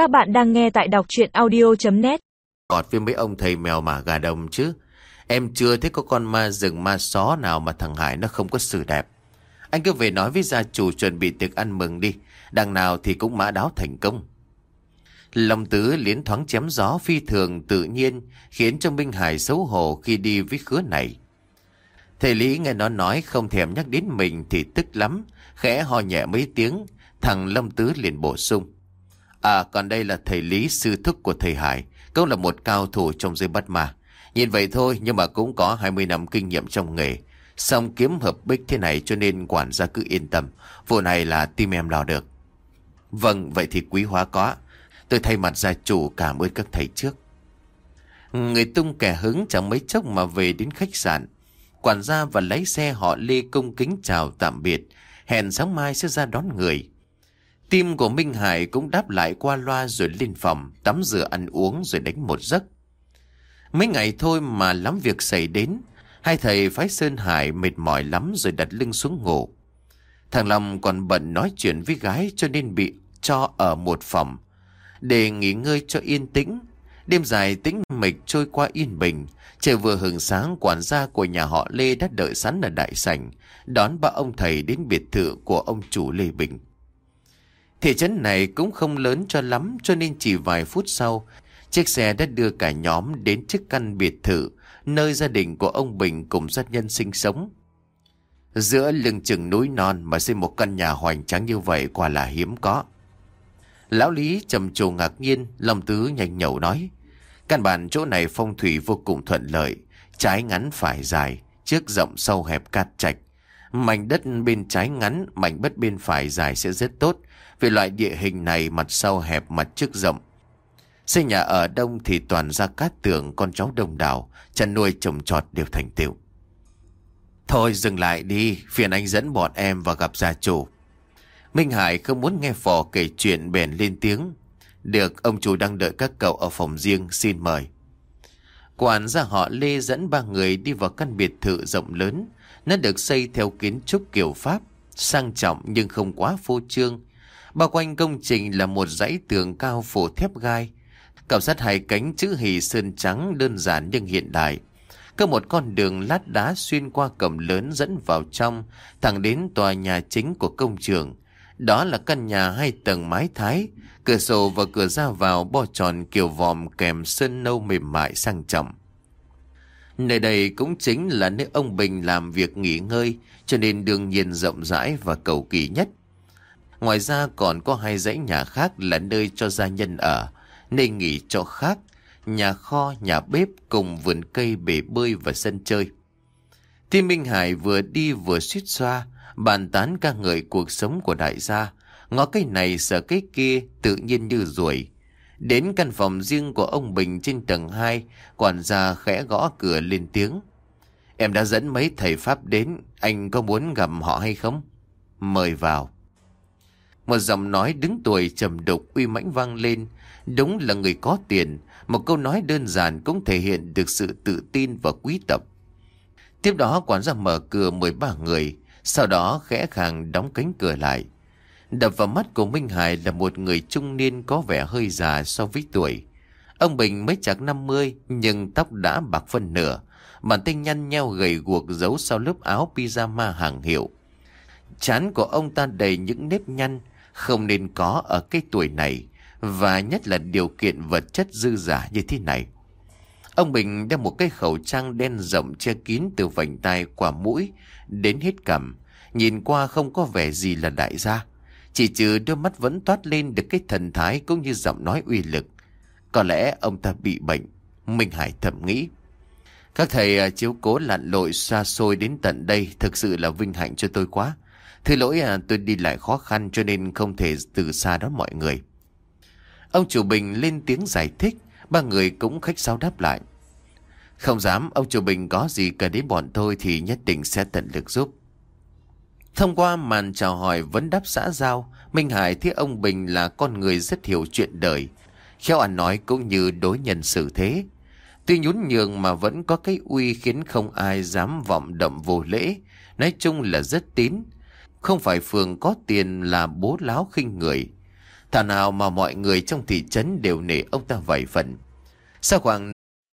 Các bạn đang nghe tại đọc chuyện audio.net Gọt với mấy ông thầy mèo mà gà đồng chứ. Em chưa thấy có con ma rừng ma só nào mà thằng Hải nó không có xử đẹp. Anh cứ về nói với gia chủ chuẩn bị tiệc ăn mừng đi. Đằng nào thì cũng mã đáo thành công. Lòng tứ liến thoáng chém gió phi thường tự nhiên khiến cho Minh Hải xấu hổ khi đi với khứa này. Thầy Lý nghe nó nói không thèm nhắc đến mình thì tức lắm, khẽ ho nhẹ mấy tiếng, thằng Lâm Tứ liền bổ sung. À còn đây là thầy Lý sư thức của thầy Hải, cũng là một cao thủ trong giới bắt ma. Nhìn vậy thôi nhưng mà cũng có 20 năm kinh nghiệm trong nghề. Xong kiếm hợp bích thế này cho nên quản gia cứ yên tâm, vụ này là tim em lo được. Vâng, vậy thì quý hóa có. Tôi thay mặt gia chủ cảm ơn các thầy trước. Người tung kẻ hứng chẳng mấy chốc mà về đến khách sạn. Quản gia và lái xe họ Lê công kính chào tạm biệt, hẹn sáng mai sẽ ra đón người. Tim của Minh Hải cũng đáp lại qua loa rồi lên phòng, tắm rửa ăn uống rồi đánh một giấc. Mấy ngày thôi mà lắm việc xảy đến, hai thầy phái Sơn Hải mệt mỏi lắm rồi đặt lưng xuống ngủ. Thằng Long còn bận nói chuyện với gái cho nên bị cho ở một phòng. Để nghỉ ngơi cho yên tĩnh, đêm dài tĩnh mịch trôi qua yên bình, trời vừa hừng sáng quản gia của nhà họ Lê đã đợi sẵn ở đại sảnh, đón ba ông thầy đến biệt thự của ông chủ Lê Bình. Thị trấn này cũng không lớn cho lắm cho nên chỉ vài phút sau, chiếc xe đã đưa cả nhóm đến chiếc căn biệt thự, nơi gia đình của ông Bình cùng gia nhân sinh sống. Giữa lưng chừng núi non mà xây một căn nhà hoành tráng như vậy quả là hiếm có. Lão Lý trầm trồ ngạc nhiên, lòng tứ nhanh nhậu nói. Căn bản chỗ này phong thủy vô cùng thuận lợi, trái ngắn phải dài, trước rộng sâu hẹp cát trạch Mảnh đất bên trái ngắn, mảnh đất bên phải dài sẽ rất tốt, vì loại địa hình này mặt sau hẹp mặt trước rộng. Xây nhà ở đông thì toàn ra cát tường con cháu đồng đảo, chăn nuôi trồng trọt đều thành tựu. Thôi dừng lại đi, phiền anh dẫn bọn em vào gặp gia chủ. Minh Hải không muốn nghe phò kể chuyện bèn lên tiếng. Được, ông chủ đang đợi các cậu ở phòng riêng, xin mời. Quản gia họ Lê dẫn ba người đi vào căn biệt thự rộng lớn. Nó được xây theo kiến trúc kiểu Pháp, sang trọng nhưng không quá phô trương. Bao quanh công trình là một dãy tường cao phủ thép gai. Cạo sát hai cánh chữ hì sơn trắng đơn giản nhưng hiện đại. Có một con đường lát đá xuyên qua cổng lớn dẫn vào trong, thẳng đến tòa nhà chính của công trường. Đó là căn nhà hai tầng mái thái, cửa sổ và cửa ra vào bo tròn kiểu vòm kèm sơn nâu mềm mại sang trọng. Nơi đây cũng chính là nơi ông Bình làm việc nghỉ ngơi, cho nên đương nhiên rộng rãi và cầu kỳ nhất. Ngoài ra còn có hai dãy nhà khác là nơi cho gia nhân ở, nơi nghỉ cho khác, nhà kho, nhà bếp cùng vườn cây bể bơi và sân chơi. Thi Minh Hải vừa đi vừa suýt xoa, bàn tán ca ngợi cuộc sống của đại gia, ngó cái này sợ cái kia tự nhiên như ruồi. Đến căn phòng riêng của ông Bình trên tầng 2, quản gia khẽ gõ cửa lên tiếng. Em đã dẫn mấy thầy Pháp đến, anh có muốn gặp họ hay không? Mời vào. Một giọng nói đứng tuổi trầm đục uy mãnh vang lên, đúng là người có tiền, một câu nói đơn giản cũng thể hiện được sự tự tin và quý tộc. Tiếp đó quản gia mở cửa 13 người, sau đó khẽ khàng đóng cánh cửa lại. Đập vào mắt của Minh Hải là một người trung niên có vẻ hơi già so với tuổi. Ông Bình mới chạc 50 nhưng tóc đã bạc phân nửa. Bàn tay nhăn nheo gầy guộc giấu sau lớp áo pyjama hàng hiệu. Chán của ông ta đầy những nếp nhăn, không nên có ở cái tuổi này, và nhất là điều kiện vật chất dư giả như thế này. Ông Bình đeo một cái khẩu trang đen rộng che kín từ vành tai qua mũi đến hết cằm, nhìn qua không có vẻ gì là đại gia. Chỉ trừ đôi mắt vẫn toát lên được cái thần thái cũng như giọng nói uy lực. Có lẽ ông ta bị bệnh, Minh Hải thầm nghĩ. Các thầy à, chiếu cố lặn lội xa xôi đến tận đây thực sự là vinh hạnh cho tôi quá. Thứ lỗi à, tôi đi lại khó khăn cho nên không thể từ xa đón mọi người. Ông chủ Bình lên tiếng giải thích, ba người cũng khách sáo đáp lại. Không dám, ông chủ Bình có gì cần đến bọn tôi thì nhất định sẽ tận lực giúp. Thông qua màn chào hỏi vấn đáp xã giao, Minh Hải thấy ông Bình là con người rất hiểu chuyện đời. Khéo ăn nói cũng như đối nhân xử thế. Tuy nhún nhường mà vẫn có cái uy khiến không ai dám vọng động vô lễ. Nói chung là rất tín. Không phải phường có tiền là bố láo khinh người. thà nào mà mọi người trong thị trấn đều nể ông ta vài phần. Sau khoảng